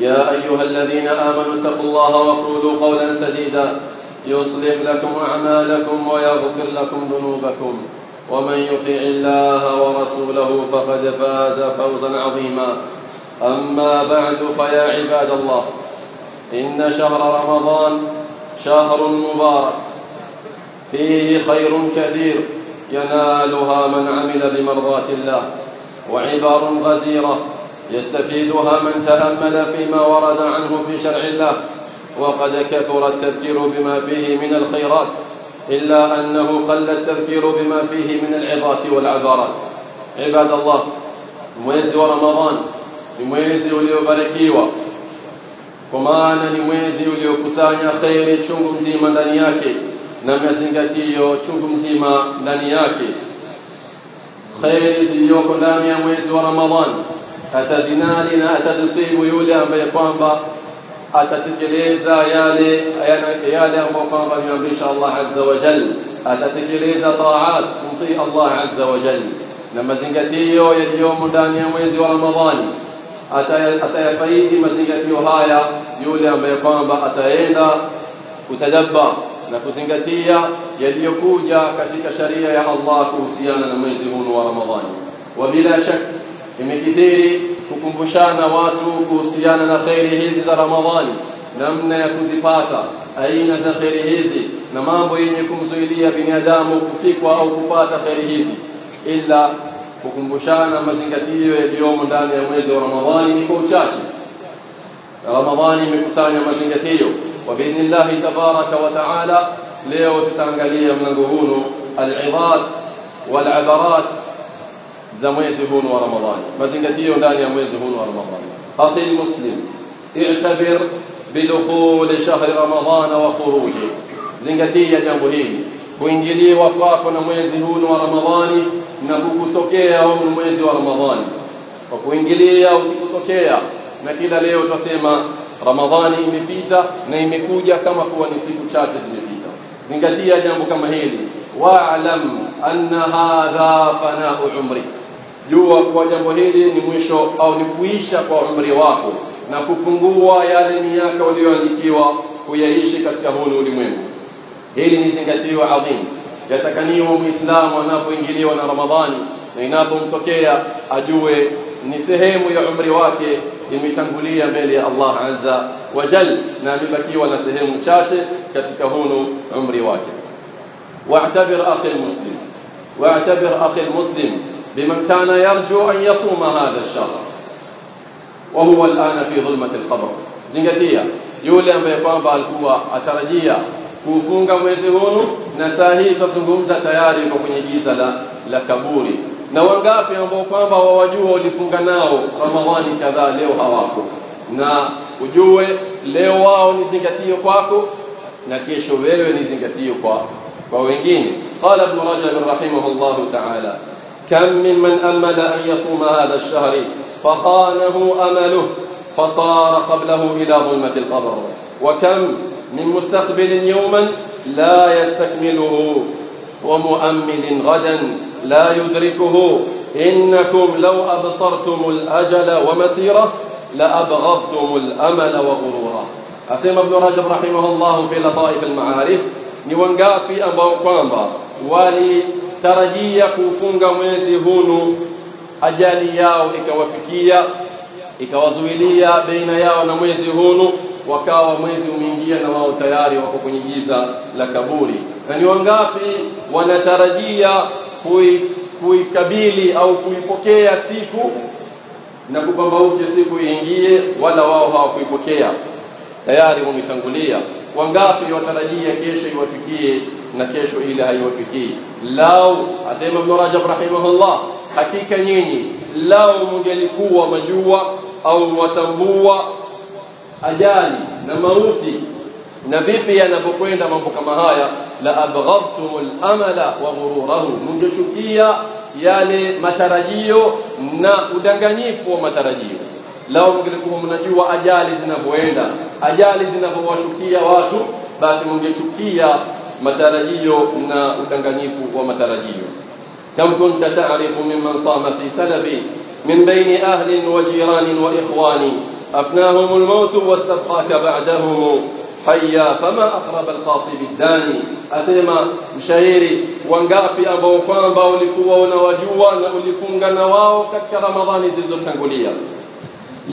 يا أيها الذين آمنوا اتقوا الله وقولوا قولا سديدا. يصلح لكم أعمالكم ويغفر لكم ذنوبكم. ومن يطع الله ورسوله فقد فاز فوزا عظيما. أما بعد فيا عباد الله إن شهر رمضان شهر مبارك. فيه خير كثير ينالها من عمل بمرضات الله وعبار غزيرة يستفيدها من تأمل فيما ورد عنه في شرع الله وقد كثر التذكير بما فيه من الخيرات إلا أنه قل التذكير بما فيه من العظات والعبارات. عباد الله مميز رمضان مميز وليبركيوة كمان مميز وليكسانيا خير تشنكم زيما لنياكي نم يزنقتيو تشنكم زيما لنياكي خير زيوكم لاميا مميز ورمضان atazinali na atazisibu yule ambaye kwamba atatekeleza yale yale ambayo kwamba ameamrisha Allah azza wa jalla atatekeleza taat kumtii Allah azza wa jalla na mazingatio yaliyomo ndani ya mwezi wa Ramadhani atayafaidi mazingatio haya yule ambaye kwamba ataenda kutadabbar na kuzingatia yaliyokuja katika sharia ya Allah kuhusiana na mwezi huu wa Ramadhani wa bila shaka imekithiri kukumbushana watu kuhusiana na khairi hizi za Ramadhani namna ya kuzipata aina za khairi hizi na mambo yenye kumzuilia binadamu kufikwa au kupata khairi hizi ila kukumbushana mazingatio yaliyomo ndani ya mwezi wa Ramadhani ni kwa uchache Ramadhani imekusanya mazingatio wa biidhnillahi tabaraka wa taala leo tutaangalia mlango huu al-idhat wal-abarat za mwezi huu wa Ramadhani mazingatio ndani ya mwezi huu wa Ramadhani akhi muslim i'tabir bidukhul shahr Ramadhana wa khuruji zingatia jambo hili kuingiliwa kwako na mwezi huu wa Ramadhani na kukutokea huu mwezi wa Ramadhani kwa kuingilia ukikutokea na kila leo tutasema Ramadhani imepita na imekuja kama kuwa ni siku chache zimepita zingatia jambo kama hili wa'lam anna hadha fana'u umrik jua kwa jambo hili ni mwisho au ni kuisha kwa umri wako na kupungua yale miaka uliyoandikiwa kuyaishi katika huu ulimwengu hili ni zingatio adhimu yatakaniwa muislamu anapoingiliwa na ramadhani na inapomtokea ajue ni sehemu ya umri wake imetangulia mbele ya Allah azza wa jal na amebakiwa na sehemu chache katika hunu umri wake واعتبر أخي المسلم واعتبر أخي المسلم بمن كان يرجو أن يصوم هذا الشهر وهو الآن في ظلمة القبر زنجتيا yule ambaye kwamba alikuwa atarajia kufunga mwezi huu na saa hii tutazungumza tayari yuko kwenye giza la, la kaburi na wangapi ambao kwamba wawajua ulifunga nao ramadhani kadhaa leo hawako na ujue leo wao ni zingatio kwako na kesho wewe ni zingatio kwa kwa wengine qala ibn rajab rahimahullah ta'ala min man amala an yasuma hadha ash-shahr fakhanahu amaluhu فصار قبله إلى ظلمة القبر. وكم من مستقبل يوما لا يستكمله ومؤمل غدا لا يدركه. إنكم لو أبصرتم الأجل ومسيره لأبغضتم الأمل وغرورا. أسيم ابن رجب رحمه الله في لطائف المعارف ni wangapi ambao kwamba walitarajia kuufunga mwezi hunu ajali yao ikawafikia ikawazuilia baina yao na mwezi hunu wakawa mwezi umeingia na wao tayari wako kwenye giza la kaburi. Na ni wangapi wanatarajia kuikabili kui au kuipokea siku? Na kupambauke siku iingie wala wao hawakuipokea. Tayari wametangulia. Wangapi watarajia kesho iwafikie kesho ile haiwafikii lau asema ibn rajab rahimahullah hakika nyinyi lau mungelikuwa majua au watambua ajali na mauti na vipi yanapokwenda mambo kama haya la abghadtumul amala wa ghururahu mungechukia yale matarajio na udanganyifu wa matarajio lao mngelikuwa mnajua ajali zinavyoenda ajali zinavyowashukia watu basi mungechukia matarajio na udanganyifu wa matarajio kam kunta ta'rifu mimman sama fi salafi min bayni ahli wa jiran wa ikhwani afnahum al-maut wastabqaka ba'dahum hayya fama aqrab al-qasi bid-dani asema mshairi wangapi ambao kwamba ulikuwa unawajua na ulifunga na wao katika ramadhani zilizotangulia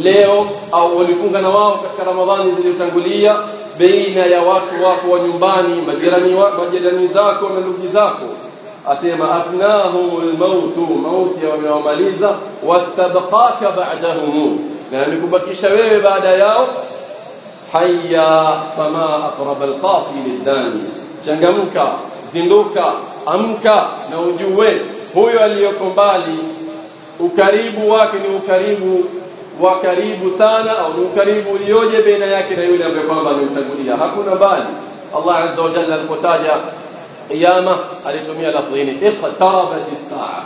leo au walifunga na wao katika ramadhani zilizotangulia baina ya watu wako wa nyumbani majirani wa, majirani zako na ndugu zako asema afnahumul mautu mauti wamewamaliza wastabqaka ba'dahum na amekubakisha wewe baada yao hayya fama aqrab alqasi lidani changamka zinduka amka na ujue huyo aliyoko mbali ukaribu wake ni ukaribu wa karibu sana au ni ukaribu ulioje baina yake na yule ambaye kwamba amemtangulia hakuna mbali Allah azza wa jalla alipotaja kiyama alitumia lafzi hili iqtarabat as-saa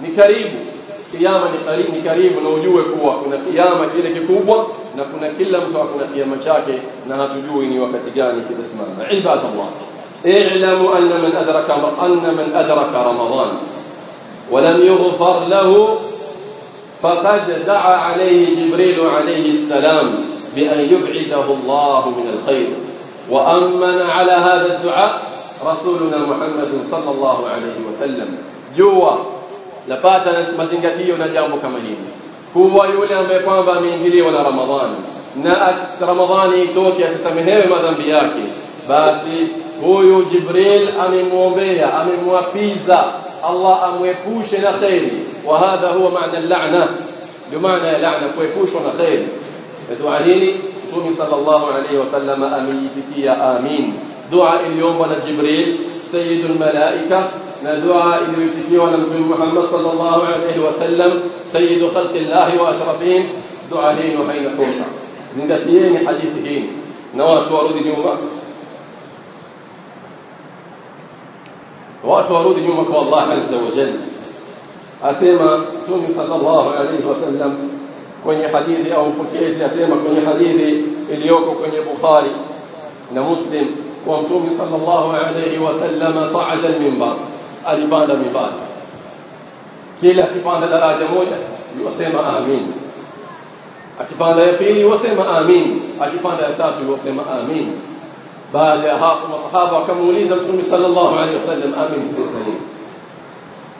ni karibu kiyama ni karibu ni karibu na ujue kuwa kuna kiyama kile kikubwa na kuna kila mtu akuna kiyama chake na hatujui ni wakati gani kitasimama ibadallah اعلموا أن من أدرك أن من أدرك رمضان ولم يغفر له فقد دعا عليه جبريل عليه السلام بأن يبعده الله من الخير. وأمن على هذا الدعاء رسولنا محمد صلى الله عليه وسلم. جوا لبات مزنجتي نجاب كما هو هو يولي أن يقوم بمين هلي ولا رمضان نأت رمضاني توكي أستمهي بمدن بياكي باسي هو جبريل أمي موبيا أمي موبيزا Allah amwepushe na khairi wa hadha huwa maana al-la'na bimaana ya la'na kuepushwa na khairi dua hili Mtume sallallahu alayhi wasallam ameitikia amin dua iliyoombwa na Jibril sayyidul malaika na dua iliyoitikiwa na Mtume Muhammad sallallahu alayhi wasallam sayyidu khalqillah wa ashrafihim dua hii haina kosa zingatieni hadithi hii na watu warudi nyuma وقت ورود يومك والله عز وجل. أسيما تومي صلى الله عليه وسلم كوني حديثي أو فكيسي أسيما كوني حديثي إليوكو كوني بخاري نمسلم ومتومي صلى الله عليه وسلم صعد المنبر أربان مبار كلا كبان لا جمولة يوسيما آمين. أكبان لا يفيني يوسيما آمين. أكبان لا يتاسو يوسيما آمين أكبان لا يتاسو يوسيما آمين. بعد هاكم الصحابة كم وليزا بتومي صلى الله عليه وسلم؟ أمين. تتخليم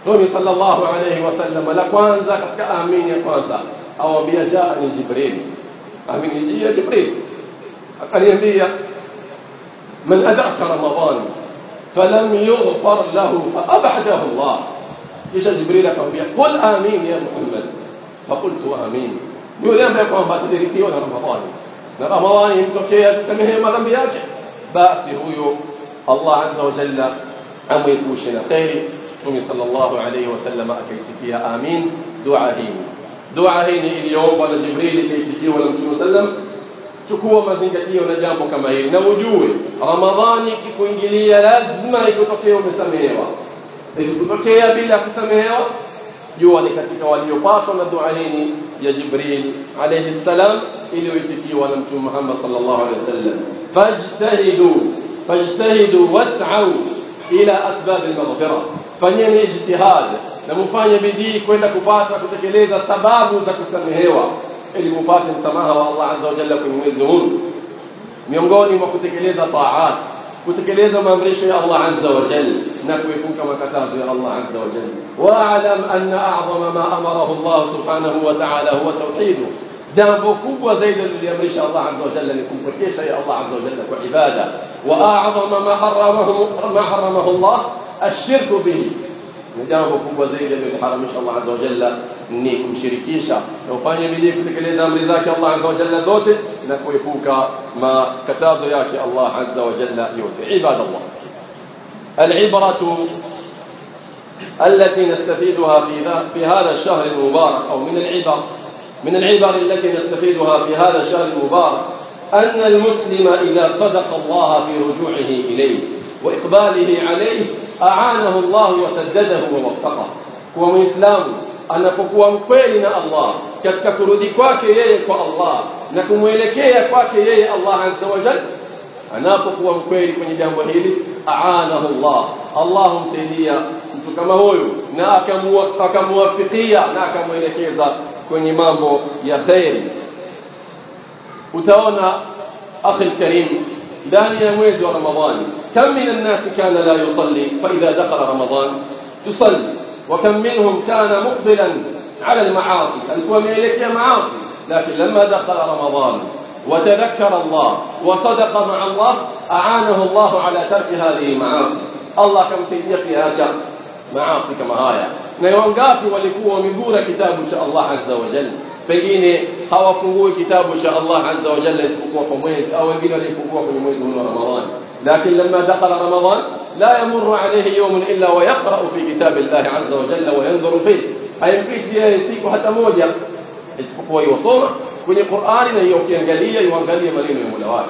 تومي صلى الله عليه وسلم لكوانزا كفك أمين يكوانزا أو بيا جاءني جبريل. أمين يجي يا جبريل. أقل يبيا من أدأك رمضان. فلم يغفر له فأبعده الله. إيش جبريل أقل بيا؟ قل آمين يا محمد. فقلت آمين. يقول يا بيقوان باتدريتي ولا رمضان؟ رمضان يمتوكي يا سمهي مغنبياتي basi huyo Allah azza wa jalla amwepushe na khairi Mtume sallallahu alayhi wasallam akaitikia amin dua hii dua hii iliyoombwa na Jibril ikaitikiwa na Mtume sallam chukua mazingatio na jambo kama hili na ujue Ramadhani ikikuingilia lazima ikutokee umesamehewa ikikutokea bila kusamehewa jua ni katika waliopatwa na dua hii ya Jibril alayhi salam iliyoitikiwa na Mtume Muhammad sallallahu alayhi wasallam fajtahidu fajtahidu was'au ila asbab al-maghfirah fanyeni ijtihad na mfanye bidii kwenda kupata kutekeleza sababu za kusamehewa ili mupate msamaha wa Allah azza wa jalla kwenye mwezi huu miongoni mwa kutekeleza taat وتكليزا ما بريش يا الله عز وجل. نكوي كما كتاز يا الله عز وجل. واعلم أن أعظم ما أمره الله سبحانه وتعالى هو توحيده. دام بكوب وزيد اللي يمريش الله عز وجل لكم بكيش يا الله عز وجل وعبادة. وأعظم ما حرمه, ما حرمه الله الشرك به. دام بكوب وزيد اللي حرم الله عز وجل. Ni kumshirikisha. Na ufanye bidii kutekeleza amri zake Allah azza wa jalla zote na kuepuka makatazo yake Allah azza wa jalla yote. Ibadallah. العبرة التي نستفيدها في في هذا الشهر المبارك أو من العبر من العبر التي نستفيدها في هذا الشهر المبارك أن المسلم إذا صدق الله في رجوعه إليه وإقباله عليه أعانه الله وسدده ووفقه هو مسلم anapokuwa mkweli na Allah katika kurudi kwake yeye kwa Allah na kumwelekea kwake yeye Allah azza wa jalla anapokuwa mkweli kwenye jambo hili aanahu Allah Allah humsaidia mtu kama huyu na akamuwafikia na akamwelekeza kwenye mambo ya khairi utaona akhi karim ndani ya mwezi wa Ramadhani kam min الناس كان لا يصلي فإذا دخل رمضان يصلي وكم منهم كان مقبلا على المعاصي. الكوميلك معاصي. لكن لما دخل رمضان وتذكر الله وصدق مع الله أعانه الله على ترك هذه المعاصي. الله كم سيديك يا شر. معاصي كما هايا نيوان قافي ولكو ومدور كتاب شاء الله عز وجل. فجيني هوا فوقوه كتاب شاء الله عز وجل يسفقوه فميز أو يجيني لفقوه فميز من رمضان. لكن لما دخل رمضان لا يمر عليه يوم إلا ويقرأ في كتاب الله عز وجل وينظر فيه. هاي مبيت يا يسيكو حتى موجة يسيكو هو يوصور كوني قرآن يوكي أنجلية يوانجلية مرينو يوم الواحد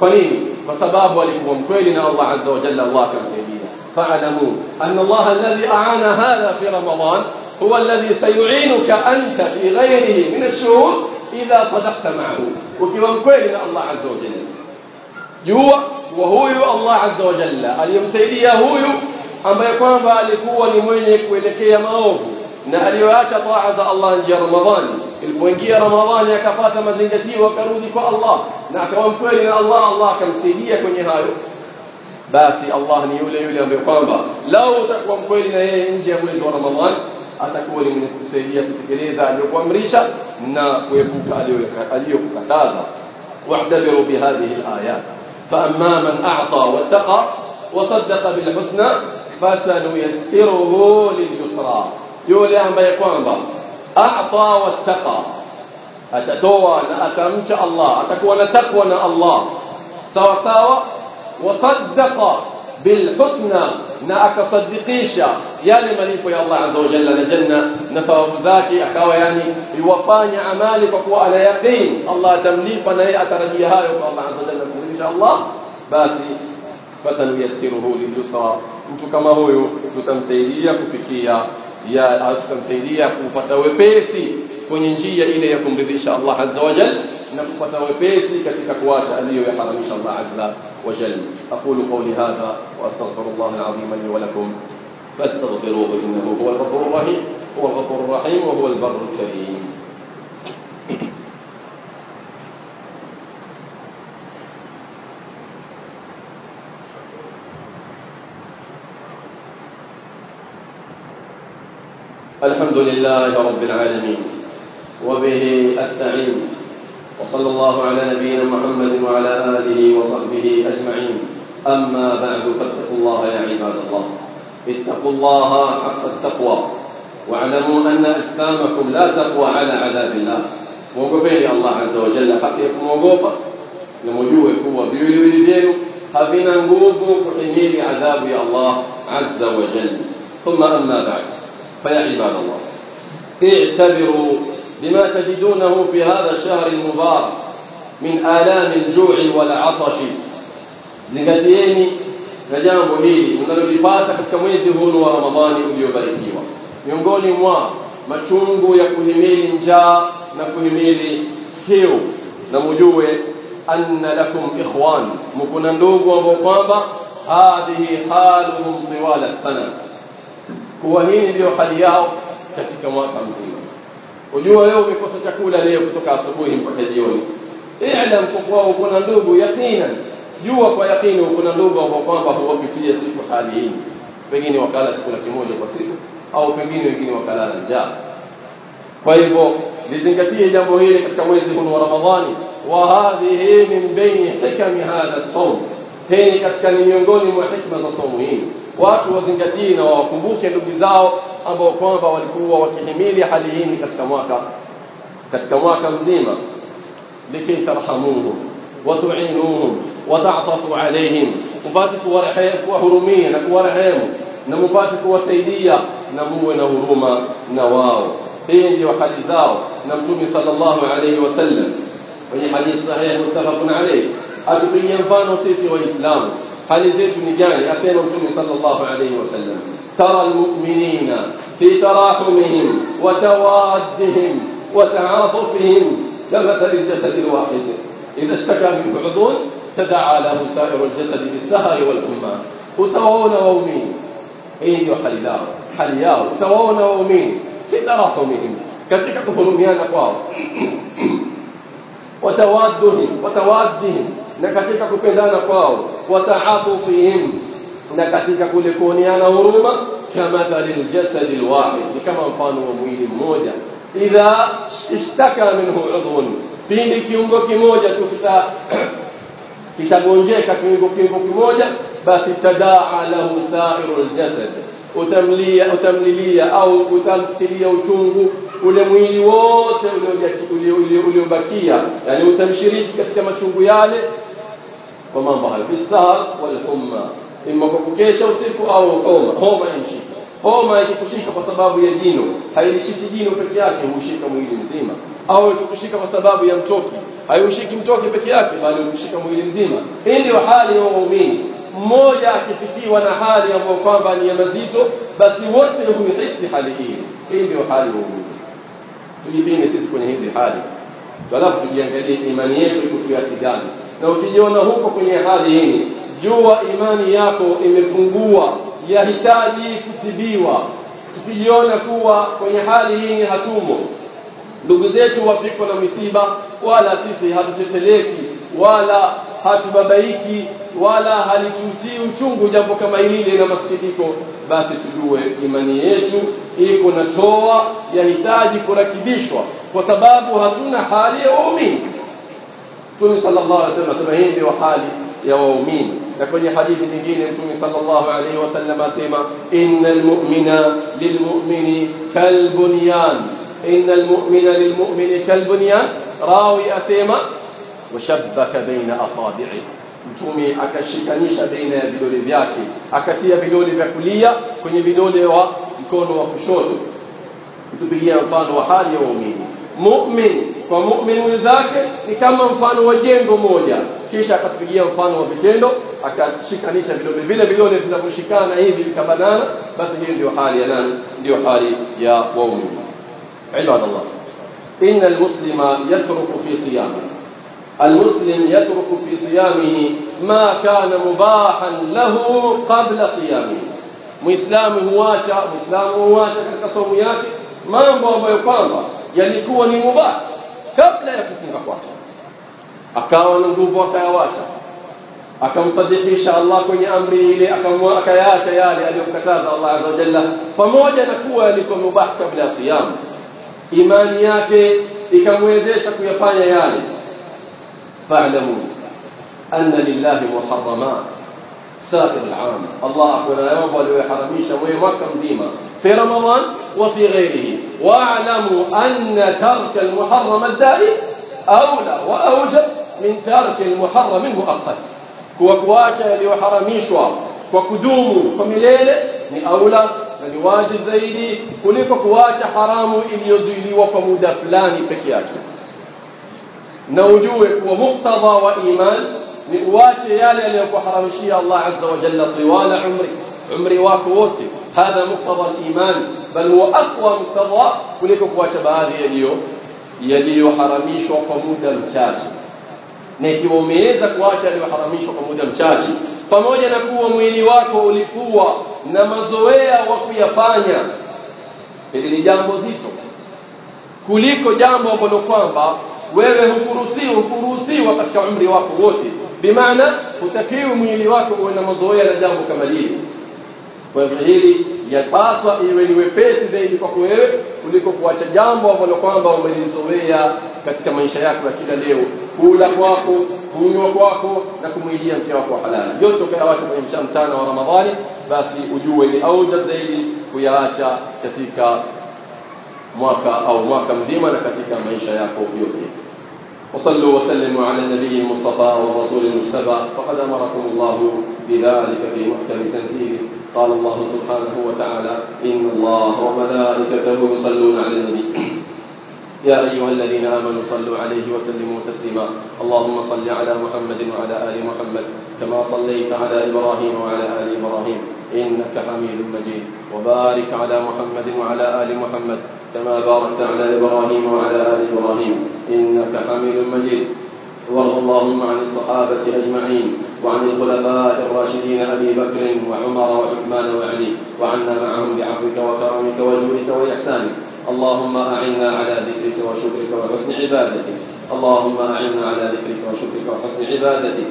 قليني فسباب وليكم الله عز وجل الله كم سيدينا. فاعلموا أن الله الذي أعان هذا في رمضان هو الذي سيعينك أنت في غيره من الشهور إذا صدقت معه. وكيف أنكوين الله عز وجل. يوه wa huyu Allah azza wa jalla aliyemsaidia huyu ambaye kwamba alikuwa ni mwenye kuelekea maovu na aliyoacha taa za Allah nje ya Ramadhani ilipoingia Ramadhani akapata mazingatio akarudi kwa Allah na akawa mkweli na Allah Allah akamsaidia kwenye hayo basi Allah ni yule yule ambaye kwamba lau utakuwa mkweli na yeye nje ya mwezi wa Ramadhani atakuwa ni mwenye kusaidia kutekeleza aliyokuamrisha na kuepuka aliyokukataza واعتبروا بهذه الآيات فأما من أعطى واتقى وصدق بالحسنى فسنيسره لليسرى. يقول لهم بيقوان بار أعطى واتقى. أتتوى شاء الله أتكون تكون الله. سوى سوى وصدق بالحسنى. نأك صدقيشا يا لمليك يا الله عز وجل لجنة نفوه ذاتي أكاو يعني يوفاني عمالك وقوى على يقين. الله تمليك ونأي أترديها يا الله عز وجل kumridhisha Allah basi fasanuyassiruhu lilyusra mtu kama huyu tutamsaidia kufikia ya tutamsaidia kupata wepesi kwenye njia ile ya kumridhisha Allah azza wa jalla na kupata wepesi katika kuacha aliyoyaharamisha Allah azza wa jalla aqulu qawli hadha wa astaghfirullah alazim li wa lakum fastaghfiruhu innahu huwal ghafurur rahim huwal ghafurur rahim wa huwal barrul الحمد لله رب العالمين وبه أستعين وصلى الله على نبينا محمد وعلى آله وصحبه أجمعين أما بعد فاتقوا الله يا عباد الله اتقوا الله حق التقوى واعلموا أن أجسامكم لا تقوى على عذاب الله mwogopeni Allah azza wa jalla haki ya kumwogopa na mjue kuwa viwiliwili vyenu havina azza wa jalla thumma amma ba'd فيا عباد الله اعتبروا بما تجدونه في هذا الشهر المبارك من آلام الجوع والعطش zingatieni na jambo hili mnalolipata katika mwezi huu wa Ramadhani uliobarikiwa miongoni mwa machungu ya kuhimili njaa na kuhimili kiu na mjue anna lakum ikhwan mkuna ndugu ambao kwamba hadhihi haluhum tiwala sana kuwa hii ndiyo hali yao katika mwaka mzima. Ujua wewe umekosa chakula leo kutoka asubuhi mpaka jioni. I'lam kwa kuwa uko na ndugu yaqinan. Jua kwa yakini uko na ndugu ambao kwamba huwapitia siku hali hii. Pengine wakala chakula kimoja kwa siku au pengine wengine wakala njaa. Kwa hivyo lizingatie jambo hili katika mwezi huu wa Ramadhani. Wa hadhihi min baini hikami hadha as-sawm hii katika ni miongoni mwa hikma za somo hili watu wazingatie na wawakumbuke ndugu zao ambao kwamba walikuwa wakihimili hali hii katika mwaka katika mwaka mzima likay tarhamuhum wa ta'tafu alayhim mpate kuwahurumia na kuwarehemu na mpate kuwasaidia na muwe na huruma na wao hii ndio hali zao na mtume sallallahu alayhi wasallam kwenye hadithi sahihi muttafaqun alayhi atupigie mfano sisi waislamu hali zetu ni gani asema mtume sallallahu alayhi wasallam tara almu'minina fi tarahumihim wa tawaddihim wa ta'atufihim كمثل الجسد الواحد إذا اشتكى منه عضو تداعى له سائر الجسد بالسهر والحمى utawaona waumini hii ndio hali yao hali yao utawaona waumini fi tarahumihim katika kuhurumiana kwao watawadduhim watawaddihim na katika kupendana kwao wataatufihim na katika kule kuoneana huruma kamathali ljasadi lwahid ni kama mfano wa mwili mmoja idha ishtaka minhu udhun pindi kiungo kimoja tu kita kitagonjeka kiungo kiungo kimoja basi tadaa lahu sairu ljasad utamlia utamlilia au utamsikilia uchungu ule mwili wote uliobakia yani utamshiriki katika machungu yale kwa mambo hayo. Bisahar wal humma. Imma kwa kukesha usiku au homa. Homa inshika homa ikikushika kwa sababu ya jino. Hailishiki jino peke yake hushika mwili mzima. Au ikikushika kwa sababu ya mtoki. Haiushiki mtoki peke yake bali hushika mwili mzima. Hii ndio hali ya waumini. Mmoja akifikiwa na hali ambayo kwamba ni ya mazito basi wote huihisi hali hii. Hii ndio hali ya waumini. Tujipime sisi kwenye hizi hali. Alafu tujiangalie imani yetu iko kiasi gani na ukijiona huko kwenye hali hii jua imani yako imepungua yahitaji kutibiwa. Tukijiona kuwa kwenye hali hii hatumo ndugu zetu wafikwa na misiba wala sisi hatuteteleki wala hatubabaiki wala halitutii uchungu jambo kama hili na masikitiko basi tujue imani yetu iko na toa yahitaji kurakibishwa kwa sababu hatuna hali ya waumini Mtume sallallahu alaihi wasallam asema hii ndio hali ya waumini na kwenye hadithi nyingine Mtume sallallahu alaihi wasallam asema innal mu'mina lilmu'mini kalbunyan innal mu'mina lilmu'mini kalbunyan rawi asema washabbaka baina asabi'i mtume akashikanisha baina ya vidole vyake akatia vidole vya kulia kwenye vidole wa mkono wa kushoto tupigia mfano wa hali ya waumini mu'min kwa mu'min mwenzake ni kama mfano wa jengo moja kisha akatupigia mfano wa vitendo akashikanisha vidole vile vidole vinavyoshikana hivi vikabanana basi hiyo ndio hali ya nani ndio hali ya waumini ibadallah inna almuslima yatruku fi siyamihi المسلم يترك في صيامه ما كان مباحا له قبل صيامه muislamu huacha muislamu huacha katika somo yake mambo ambayo kwamba yalikuwa ni mubah kabla ya kufunga kwake akawa na nguvu akayawacha akamsadikisha Allah kwenye amri ile akayaacha yale aliyomkataza Allah azza wa jalla pamoja na kuwa yalikuwa mubah kabla ya siyamu imani yake ikamwezesha kuyafanya yale فاعلموا أن لله محرمات سائر العام. الله أكبر. يا رب ولي حرمين شوي رقم ديما في رمضان وفي غيره. واعلموا أن ترك المحرم الدائم أولى وأوجب من ترك المحرم المؤقت. كوكواتا اللي حرمين شوا وكدومه فمليله ني يعني أولى. اللي واجب زيدي. كلك كواتا حرام إن يزيلي وكمود فلاني نوجوه ومقتضى وإيمان. نواجه يا لي اللي حرام شيء الله عز وجل طوال عمري. عمري وقوتي هذا مقتضى الإيمان. بل هو أقوى مقتضى. كلك قوات بهذه اليوم يلي حرميش وقمود المتاج نيكي وميزة قوات يلي حرميش وقمود المتاج pamoja na kuwa mwili wako ulikuwa na mazoea wa kuyafanya hili ni jambo zito kuliko jambo ambalo kwamba wewe hukuruhusiwa katika umri wako wote bimaana hutakiwi mwili wako uwe na mazoea na jambo kama lile. Kwa hivyo hili yapaswa iwe ni wepesi zaidi kwako wewe kuliko kuacha jambo ambalo kwamba umelizoea katika maisha yako ya kila leo. Kula kwako kunywa kwako na kumwilia mke wako wa halali. Yote ukayawacha kwenye mchana mtano wa ramadhani basi ujue ni auja zaidi kuyaacha katika mwaka au mwaka mzima na katika maisha yako yote وصلوا وسلموا على النبي المصطفى والرسول المجتبى فقد أمركم الله بذلك في محكم تنزيله. قال الله سبحانه وتعالى إن الله وملائكته يصلون على النبي. يا أيها الذين آمنوا صلوا عليه وسلموا تسليما. اللهم صل على محمد وعلى آل محمد كما صليت على إبراهيم وعلى آل إبراهيم إنك حميد مجيد. وبارك على محمد وعلى آل محمد كما باركت على إبراهيم وعلى آل إبراهيم إنك حميد مجيد. وارض اللهم عن الصحابة أجمعين وعن الخلفاء الراشدين أبي بكر وعمر وعثمان وعلي وعنا معهم بعفوك وكرمك وجودك وإحسانك. اللهم أعنا على ذكرك وشكرك وحسن عبادتك. اللهم أعنا على ذكرك وشكرك وحسن عبادتك.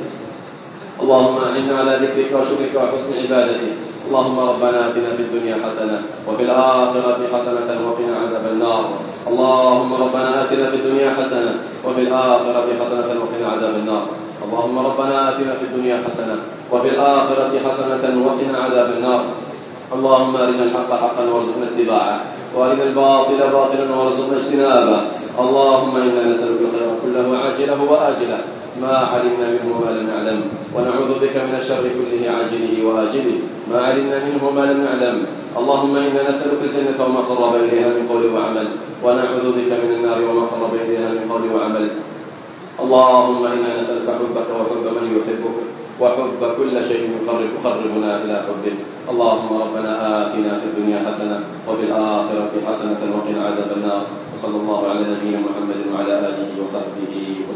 اللهم أعنا على ذكرك وشكرك وحسن عبادتك. اللهم ربنا آتنا في الدنيا حسنة وفي الآخرة حسنة وقنا عذاب النار. اللهم ربنا آتنا في الدنيا حسنة وفي الآخرة حسنة وقنا عذاب النار. اللهم ربنا آتنا في الدنيا حسنة وفي الآخرة حسنة وقنا عذاب النار. اللهم أرنا الحق حقا وارزقنا اتباعه وأرنا الباطل باطلا وارزقنا اجتنابه. اللهم إنا نسألك الخير كله عاجله وآجله. ما علمنا منه ما لم نعلم ونعوذ بك من الشر كله عاجله وآجله. ما علمنا منه ما لم نعلم. اللهم إنا نسألك الجنة وما قرب إليها من قول وعمل ونعوذ بك من النار وما قرب إليها من قول وعمل. اللهم إنا نسألك حبك وحب من يحبك. وحب كل شيء يقرب يقربنا إلى حبك اللهم ربنا آتنا في الدنيا حسنة وفي الآخرة حسنة وقنا عذاب النار. وصلى الله على نبينا محمد وعلى آله وصحبه وسلم.